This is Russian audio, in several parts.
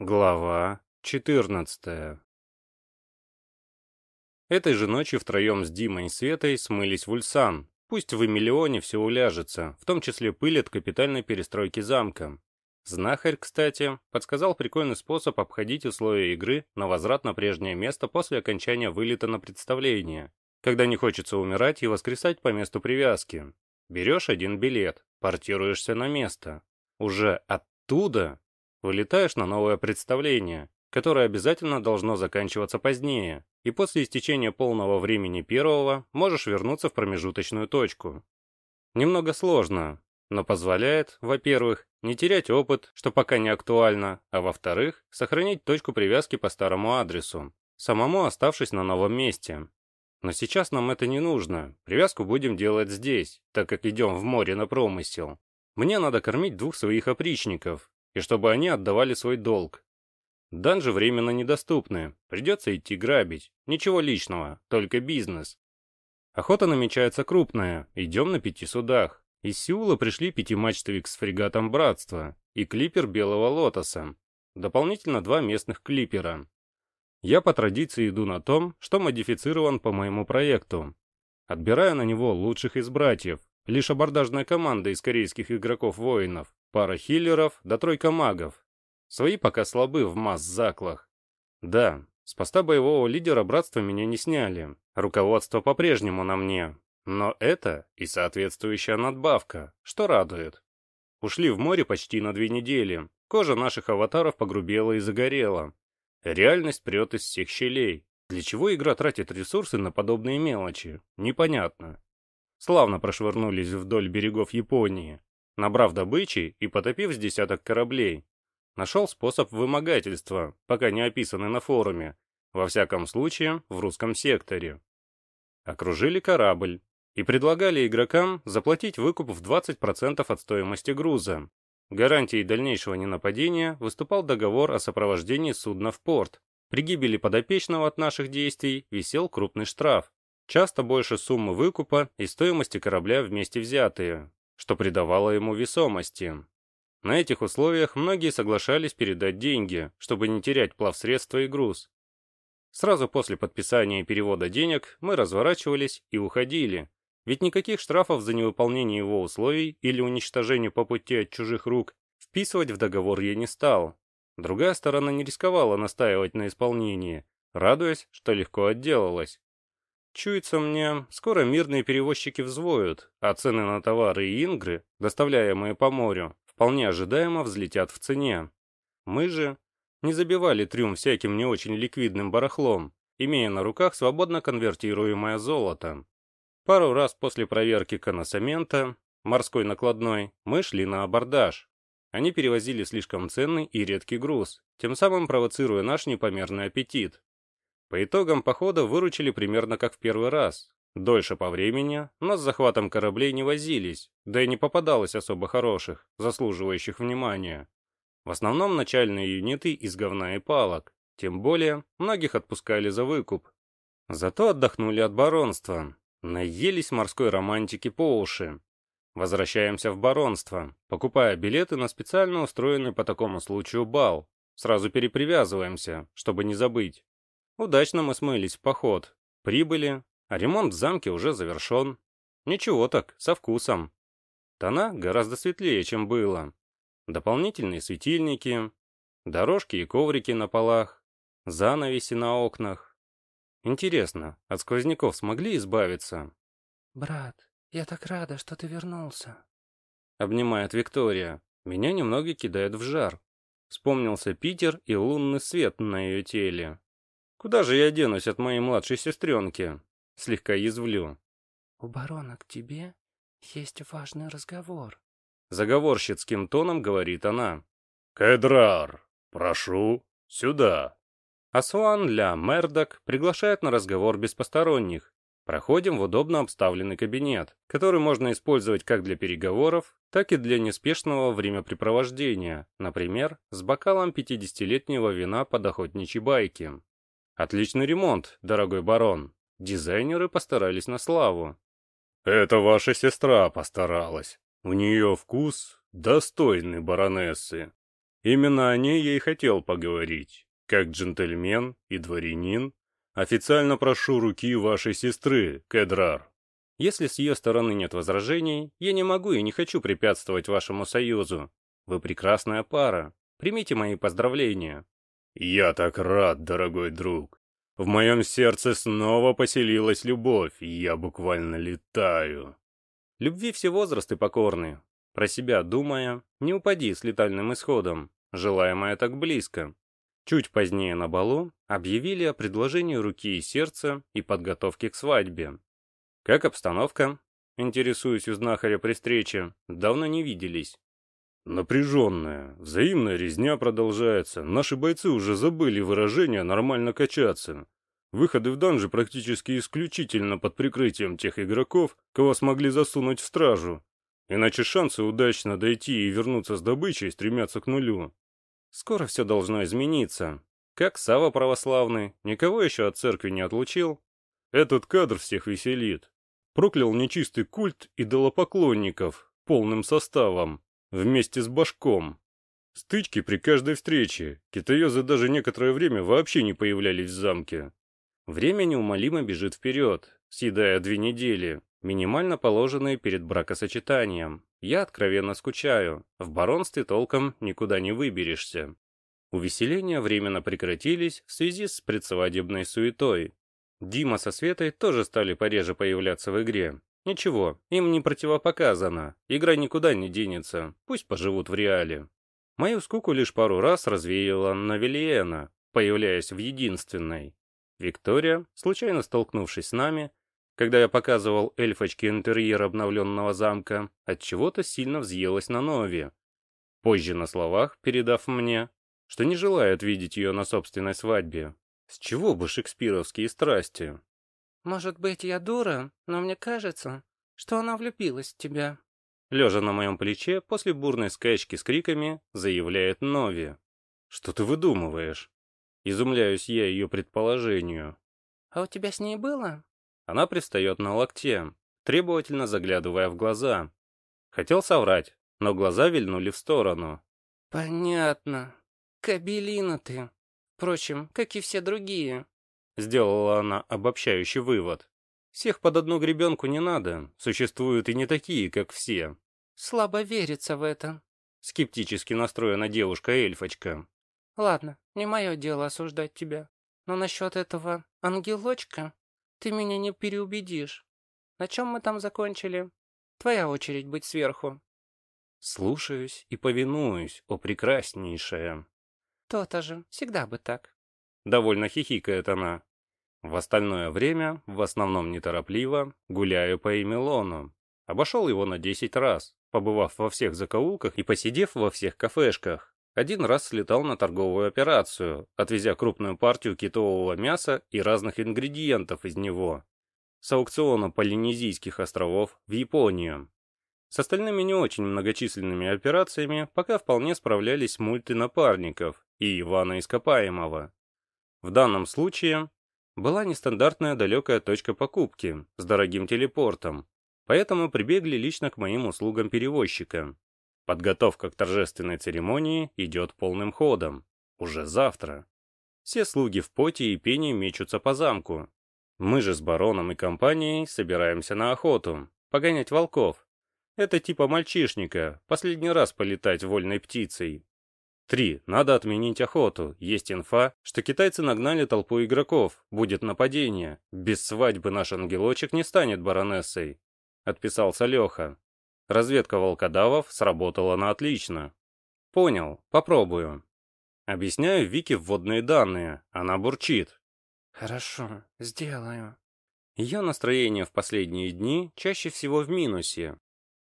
Глава 14 Этой же ночью втроем с Димой и Светой смылись в Ульсан. Пусть в Эмилионе все уляжется, в том числе пыль от капитальной перестройки замка. Знахарь, кстати, подсказал прикольный способ обходить условия игры на возврат на прежнее место после окончания вылета на представление, когда не хочется умирать и воскресать по месту привязки. Берешь один билет, портируешься на место. Уже оттуда Вылетаешь на новое представление, которое обязательно должно заканчиваться позднее, и после истечения полного времени первого можешь вернуться в промежуточную точку. Немного сложно, но позволяет, во-первых, не терять опыт, что пока не актуально, а во-вторых, сохранить точку привязки по старому адресу, самому оставшись на новом месте. Но сейчас нам это не нужно, привязку будем делать здесь, так как идем в море на промысел. Мне надо кормить двух своих опричников, и чтобы они отдавали свой долг. Данжи временно недоступны, придется идти грабить. Ничего личного, только бизнес. Охота намечается крупная, идем на пяти судах. Из Сеула пришли пятимачтовик с фрегатом Братства и клипер Белого Лотоса. Дополнительно два местных клипера. Я по традиции иду на том, что модифицирован по моему проекту. Отбираю на него лучших из братьев, лишь абордажная команда из корейских игроков-воинов. Пара хиллеров да тройка магов. Свои пока слабы в масс-заклах. Да, с поста боевого лидера братства меня не сняли. Руководство по-прежнему на мне. Но это и соответствующая надбавка, что радует. Ушли в море почти на две недели. Кожа наших аватаров погрубела и загорела. Реальность прет из всех щелей. Для чего игра тратит ресурсы на подобные мелочи? Непонятно. Славно прошвырнулись вдоль берегов Японии набрав добычи и потопив с десяток кораблей. Нашел способ вымогательства, пока не описанный на форуме, во всяком случае в русском секторе. Окружили корабль и предлагали игрокам заплатить выкуп в 20% от стоимости груза. Гарантией дальнейшего ненападения выступал договор о сопровождении судна в порт. При гибели подопечного от наших действий висел крупный штраф, часто больше суммы выкупа и стоимости корабля вместе взятые что придавало ему весомости. На этих условиях многие соглашались передать деньги, чтобы не терять плавсредства и груз. Сразу после подписания и перевода денег мы разворачивались и уходили, ведь никаких штрафов за невыполнение его условий или уничтожение по пути от чужих рук вписывать в договор я не стал. Другая сторона не рисковала настаивать на исполнении, радуясь, что легко отделалась. Чуется мне, скоро мирные перевозчики взвоют, а цены на товары и ингры, доставляемые по морю, вполне ожидаемо взлетят в цене. Мы же не забивали трюм всяким не очень ликвидным барахлом, имея на руках свободно конвертируемое золото. Пару раз после проверки коносамента, морской накладной, мы шли на абордаж. Они перевозили слишком ценный и редкий груз, тем самым провоцируя наш непомерный аппетит. По итогам похода выручили примерно как в первый раз. Дольше по времени, но с захватом кораблей не возились, да и не попадалось особо хороших, заслуживающих внимания. В основном начальные юниты из говна и палок, тем более многих отпускали за выкуп. Зато отдохнули от баронства, наелись морской романтики по уши. Возвращаемся в баронство, покупая билеты на специально устроенный по такому случаю бал. Сразу перепривязываемся, чтобы не забыть. Удачно мы смылись в поход. Прибыли, а ремонт в замке уже завершен. Ничего так, со вкусом. Тона гораздо светлее, чем было. Дополнительные светильники, дорожки и коврики на полах, занавеси на окнах. Интересно, от сквозняков смогли избавиться? «Брат, я так рада, что ты вернулся», — обнимает Виктория. Меня немного кидает в жар. Вспомнился Питер и лунный свет на ее теле. Куда же я денусь от моей младшей сестренки? Слегка язвлю. У барона к тебе есть важный разговор. Заговорщицким тоном говорит она. Кедрар, прошу, сюда. Асуан Ля Мердок приглашает на разговор без посторонних. Проходим в удобно обставленный кабинет, который можно использовать как для переговоров, так и для неспешного времяпрепровождения, например, с бокалом 50-летнего вина под охотничьи байки. Отличный ремонт, дорогой барон. Дизайнеры постарались на славу. Это ваша сестра постаралась. У нее вкус достойный баронессы. Именно о ней я и хотел поговорить. Как джентльмен и дворянин, официально прошу руки вашей сестры, Кедрар. Если с ее стороны нет возражений, я не могу и не хочу препятствовать вашему союзу. Вы прекрасная пара. Примите мои поздравления. Я так рад, дорогой друг. В моем сердце снова поселилась любовь, и я буквально летаю. Любви все возрасты покорны. Про себя думая, не упади с летальным исходом, желаемое так близко. Чуть позднее на балу объявили о предложении руки и сердца и подготовке к свадьбе. Как обстановка? Интересуюсь у знахаря при встрече. Давно не виделись. Напряженная, взаимная резня продолжается. Наши бойцы уже забыли выражение «нормально качаться». Выходы в данжи практически исключительно под прикрытием тех игроков, кого смогли засунуть в стражу. Иначе шансы удачно дойти и вернуться с добычей стремятся к нулю. Скоро все должно измениться. Как Сава православный, никого еще от церкви не отлучил. Этот кадр всех веселит. Проклял нечистый культ идолопоклонников полным составом вместе с башком. Стычки при каждой встрече. Китаёзы даже некоторое время вообще не появлялись в замке. Время неумолимо бежит вперед, съедая две недели, минимально положенные перед бракосочетанием. Я откровенно скучаю, в баронстве толком никуда не выберешься. Увеселения временно прекратились в связи с предсвадебной суетой. Дима со Светой тоже стали пореже появляться в игре, Ничего, им не противопоказано. Игра никуда не денется, пусть поживут в реале. Мою скуку лишь пару раз развеяла Навелиена, появляясь в единственной. Виктория, случайно столкнувшись с нами, когда я показывал эльфочке интерьер обновленного замка, от чего то сильно взъелась на Нови. Позже на словах, передав мне, что не желает видеть ее на собственной свадьбе. С чего бы шекспировские страсти? Может быть, я дура, но мне кажется, что она влюбилась в тебя. Лежа на моем плече, после бурной скачки с криками, заявляет Нови. Что ты выдумываешь? Изумляюсь я ее предположению. А у тебя с ней было? Она пристает на локте, требовательно заглядывая в глаза. Хотел соврать, но глаза вильнули в сторону. Понятно. Кабелина ты. Впрочем, как и все другие. Сделала она обобщающий вывод. Всех под одну гребенку не надо, существуют и не такие, как все. Слабо верится в это. Скептически настроена девушка-эльфочка. Ладно, не мое дело осуждать тебя. Но насчет этого ангелочка ты меня не переубедишь. На чем мы там закончили? Твоя очередь быть сверху. Слушаюсь и повинуюсь, о прекраснейшая. То-то же, всегда бы так. Довольно хихикает она. В остальное время, в основном неторопливо, гуляю по Эмилону. Обошел его на 10 раз, побывав во всех закоулках и посидев во всех кафешках. Один раз слетал на торговую операцию, отвезя крупную партию китового мяса и разных ингредиентов из него. С аукциона Полинезийских островов в Японию. С остальными не очень многочисленными операциями пока вполне справлялись мульты напарников и Ивана Ископаемого. В данном случае была нестандартная далекая точка покупки с дорогим телепортом, поэтому прибегли лично к моим услугам перевозчика. Подготовка к торжественной церемонии идет полным ходом. Уже завтра. Все слуги в поте и пене мечутся по замку. Мы же с бароном и компанией собираемся на охоту, погонять волков. Это типа мальчишника, последний раз полетать вольной птицей. Три. Надо отменить охоту. Есть инфа, что китайцы нагнали толпу игроков. Будет нападение. Без свадьбы наш ангелочек не станет баронессой. Отписался Леха. Разведка волкодавов сработала на отлично. Понял. Попробую. Объясняю Вике вводные данные. Она бурчит. Хорошо, сделаю. Ее настроение в последние дни чаще всего в минусе.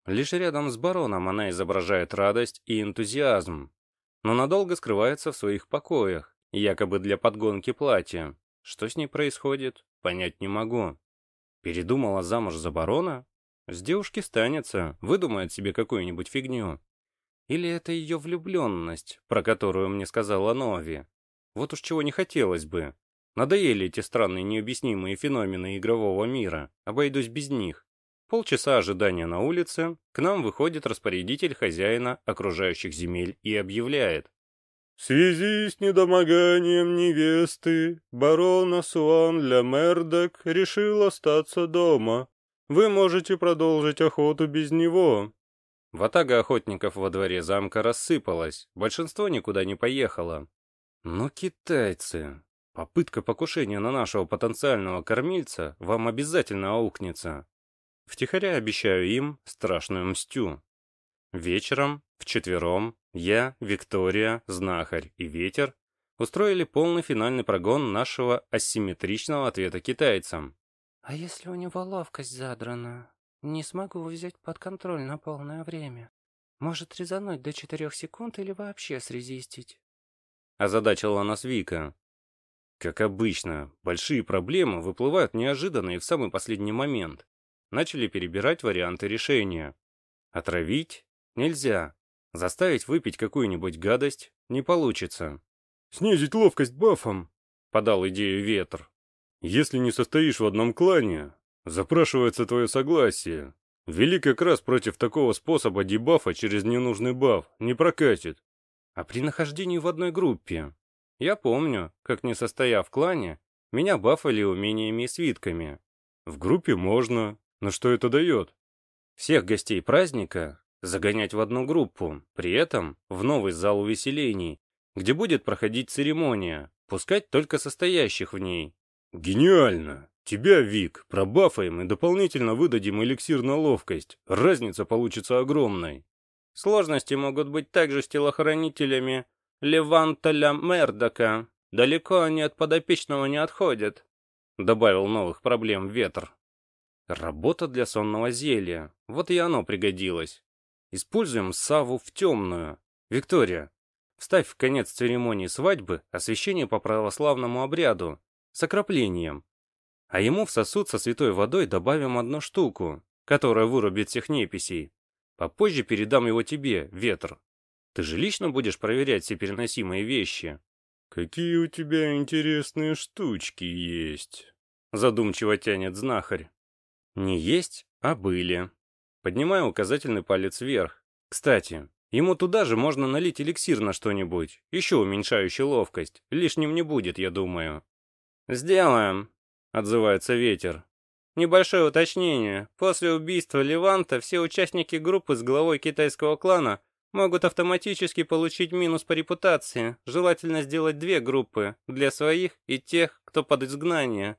Лишь рядом с бароном она изображает радость и энтузиазм но надолго скрывается в своих покоях, якобы для подгонки платья. Что с ней происходит, понять не могу. Передумала замуж за барона? С девушки станется, выдумает себе какую-нибудь фигню. Или это ее влюбленность, про которую мне сказала Нови? Вот уж чего не хотелось бы. Надоели эти странные необъяснимые феномены игрового мира, обойдусь без них. Полчаса ожидания на улице, к нам выходит распорядитель хозяина окружающих земель и объявляет. В связи с недомоганием невесты, барона Суан Ля Мердок решил остаться дома. Вы можете продолжить охоту без него. Ватага охотников во дворе замка рассыпалась, большинство никуда не поехало. Но китайцы... Попытка покушения на нашего потенциального кормильца вам обязательно аукнется. Втихаря обещаю им страшную мстю. Вечером, вчетвером, я, Виктория, Знахарь и Ветер устроили полный финальный прогон нашего асимметричного ответа китайцам. «А если у него ловкость задрана? Не смогу взять под контроль на полное время. Может резануть до четырех секунд или вообще срезистить?» Озадачила нас Вика. Как обычно, большие проблемы выплывают неожиданно и в самый последний момент. Начали перебирать варианты решения. Отравить? Нельзя. Заставить выпить какую-нибудь гадость не получится. «Снизить ловкость бафом», — подал идею Ветр. «Если не состоишь в одном клане, запрашивается твое согласие. Вели как раз против такого способа дебафа через ненужный баф, не прокатит». А при нахождении в одной группе? Я помню, как не состояв в клане, меня бафали умениями и свитками. В группе можно, но что это дает? Всех гостей праздника загонять в одну группу, при этом в новый зал увеселений, где будет проходить церемония, пускать только состоящих в ней. Гениально! Тебя, Вик, пробафаем и дополнительно выдадим эликсир на ловкость. Разница получится огромной. Сложности могут быть также с телохранителями Леванталя Мердока. Далеко они от подопечного не отходят. Добавил новых проблем ветер. Работа для сонного зелья. Вот и оно пригодилось. Используем Саву в темную. Виктория, вставь в конец церемонии свадьбы освящение по православному обряду с окроплением. А ему в сосуд со святой водой добавим одну штуку, которая вырубит всех неписей. Попозже передам его тебе, Ветр. Ты же лично будешь проверять все переносимые вещи. Какие у тебя интересные штучки есть? Задумчиво тянет знахарь. Не есть, а были. Поднимаю указательный палец вверх. Кстати, ему туда же можно налить эликсир на что-нибудь, еще уменьшающий ловкость. Лишним не будет, я думаю. «Сделаем», — отзывается ветер. Небольшое уточнение. После убийства Леванта все участники группы с главой китайского клана могут автоматически получить минус по репутации. Желательно сделать две группы, для своих и тех, кто под изгнание.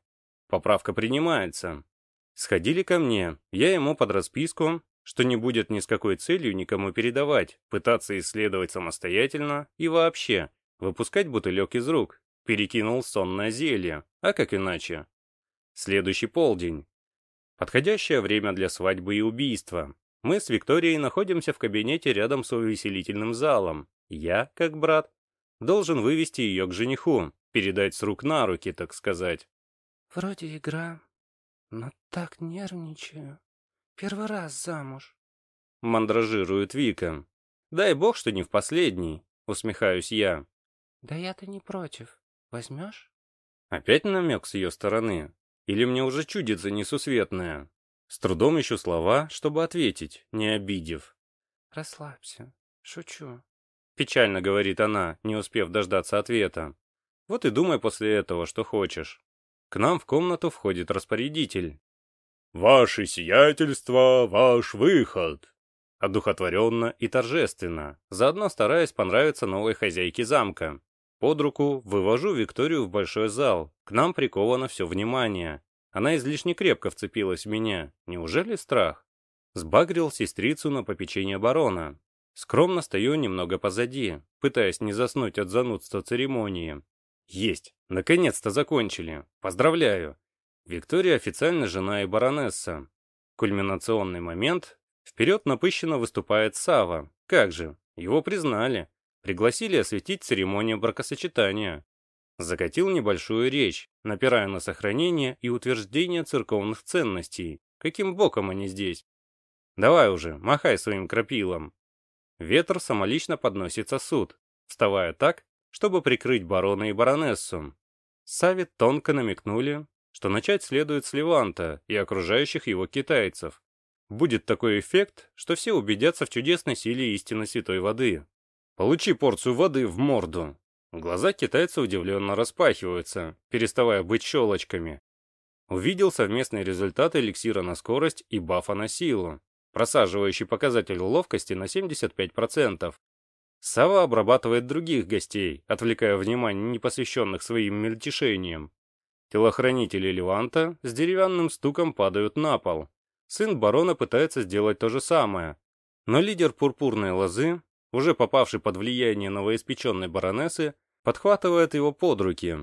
Поправка принимается. Сходили ко мне, я ему под расписку, что не будет ни с какой целью никому передавать, пытаться исследовать самостоятельно и вообще, выпускать бутылек из рук, перекинул сонное зелье, а как иначе? Следующий полдень. Подходящее время для свадьбы и убийства. Мы с Викторией находимся в кабинете рядом с увеселительным залом. Я, как брат, должен вывести ее к жениху, передать с рук на руки, так сказать. «Вроде игра, но так нервничаю. Первый раз замуж. Мандражирует Вика. Дай бог, что не в последний, усмехаюсь я. Да я-то не против. Возьмешь? Опять намек с ее стороны. Или мне уже чудится несусветное? С трудом ищу слова, чтобы ответить, не обидев. Расслабься. Шучу. Печально говорит она, не успев дождаться ответа. Вот и думай после этого, что хочешь. К нам в комнату входит распорядитель. «Ваше сиятельство, ваш выход!» Одухотворенно и торжественно, заодно стараясь понравиться новой хозяйке замка. Под руку вывожу Викторию в большой зал. К нам приковано все внимание. Она излишне крепко вцепилась в меня. Неужели страх? Сбагрил сестрицу на попечение барона. Скромно стою немного позади, пытаясь не заснуть от занудства церемонии. Есть, наконец-то закончили. Поздравляю. Виктория официально жена и баронесса. Кульминационный момент. Вперед напыщенно выступает Сава. Как же, его признали. Пригласили осветить церемонию бракосочетания. Закатил небольшую речь, напирая на сохранение и утверждение церковных ценностей. Каким боком они здесь? Давай уже, махай своим крапилом. Ветер самолично подносит сосуд, вставая так, чтобы прикрыть барона и баронессу. Саве тонко намекнули, что начать следует с Леванта и окружающих его китайцев. Будет такой эффект, что все убедятся в чудесной силе истины святой воды. Получи порцию воды в морду. Глаза китайца удивленно распахиваются, переставая быть щелочками. Увидел совместный результат эликсира на скорость и бафа на силу, просаживающий показатель ловкости на 75%. Сава обрабатывает других гостей, отвлекая внимание непосвященных своим мельтешениям. Телохранители Леванта с деревянным стуком падают на пол. Сын барона пытается сделать то же самое. Но лидер пурпурной лозы, уже попавший под влияние новоиспеченной баронессы, подхватывает его под руки,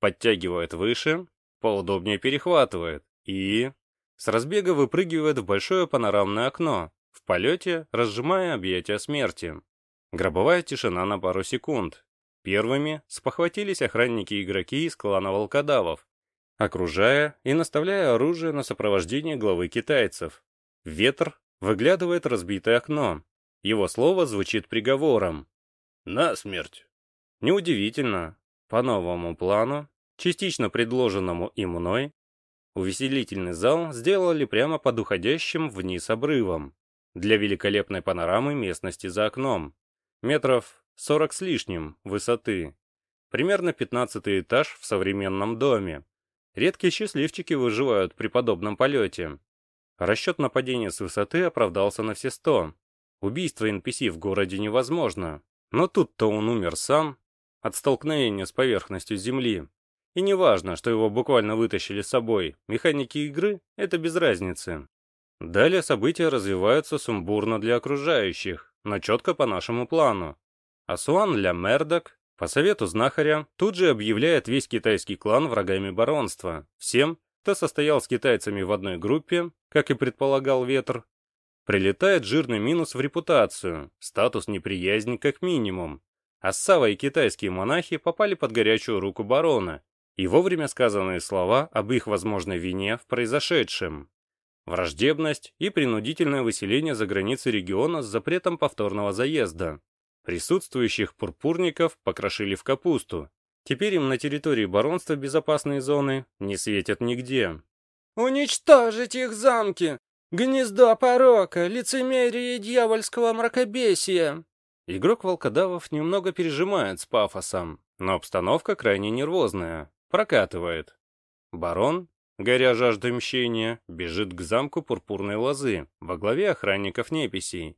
подтягивает выше, поудобнее перехватывает и... С разбега выпрыгивает в большое панорамное окно, в полете разжимая объятия смерти. Гробовая тишина на пару секунд. Первыми спохватились охранники-игроки из клана волкодавов, окружая и наставляя оружие на сопровождение главы китайцев. Ветер выглядывает разбитое окно. Его слово звучит приговором. «На смерть!» Неудивительно. По новому плану, частично предложенному и мной, увеселительный зал сделали прямо под уходящим вниз обрывом для великолепной панорамы местности за окном метров 40 с лишним высоты. Примерно 15 этаж в современном доме. Редкие счастливчики выживают при подобном полете. Расчет нападения с высоты оправдался на все сто. Убийство NPC в городе невозможно. Но тут-то он умер сам от столкновения с поверхностью Земли. И неважно, что его буквально вытащили с собой, механики игры — это без разницы. Далее события развиваются сумбурно для окружающих но четко по нашему плану. Асуан Ля Мердок, по совету знахаря, тут же объявляет весь китайский клан врагами баронства. Всем, кто состоял с китайцами в одной группе, как и предполагал Ветр, прилетает жирный минус в репутацию, статус неприязни как минимум. А Сава и китайские монахи попали под горячую руку барона, и вовремя сказанные слова об их возможной вине в произошедшем враждебность и принудительное выселение за границы региона с запретом повторного заезда. Присутствующих пурпурников покрошили в капусту. Теперь им на территории баронства безопасные зоны не светят нигде. «Уничтожить их замки! Гнездо порока, лицемерие дьявольского мракобесия!» Игрок волкодавов немного пережимает с пафосом, но обстановка крайне нервозная, прокатывает. Барон горя жаждой мщения, бежит к замку Пурпурной Лозы во главе охранников неписей.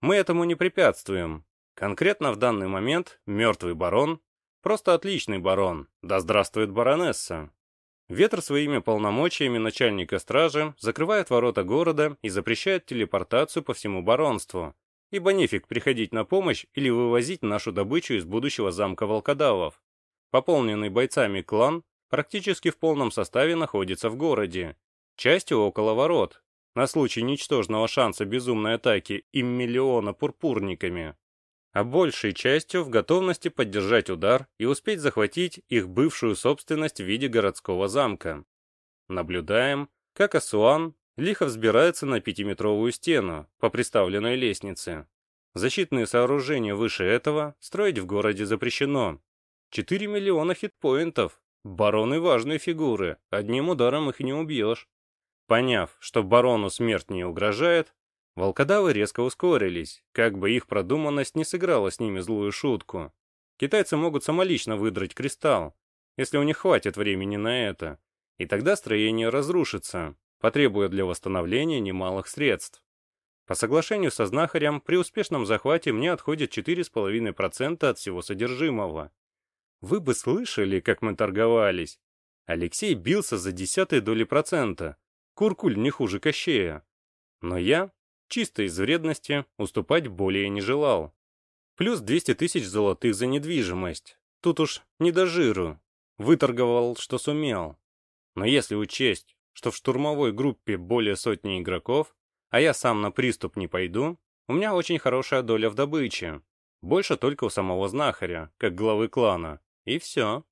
Мы этому не препятствуем. Конкретно в данный момент мертвый барон, просто отличный барон, да здравствует баронесса. Ветер своими полномочиями начальника стражи закрывает ворота города и запрещает телепортацию по всему баронству, ибо нефиг приходить на помощь или вывозить нашу добычу из будущего замка волкодавов. Пополненный бойцами клан практически в полном составе находится в городе, частью около ворот, на случай ничтожного шанса безумной атаки им миллиона пурпурниками, а большей частью в готовности поддержать удар и успеть захватить их бывшую собственность в виде городского замка. Наблюдаем, как Асуан лихо взбирается на пятиметровую стену по приставленной лестнице. Защитные сооружения выше этого строить в городе запрещено. 4 миллиона хитпоинтов, Бароны важные фигуры, одним ударом их не убьешь. Поняв, что барону смерть не угрожает, волкодавы резко ускорились, как бы их продуманность не сыграла с ними злую шутку. Китайцы могут самолично выдрать кристалл, если у них хватит времени на это, и тогда строение разрушится, потребуя для восстановления немалых средств. По соглашению со знахарем, при успешном захвате мне отходит 4,5% от всего содержимого. Вы бы слышали, как мы торговались. Алексей бился за десятые доли процента. Куркуль не хуже Кощея. Но я, чисто из вредности, уступать более не желал. Плюс 200 тысяч золотых за недвижимость. Тут уж не до жиру. Выторговал, что сумел. Но если учесть, что в штурмовой группе более сотни игроков, а я сам на приступ не пойду, у меня очень хорошая доля в добыче. Больше только у самого знахаря, как главы клана. И все.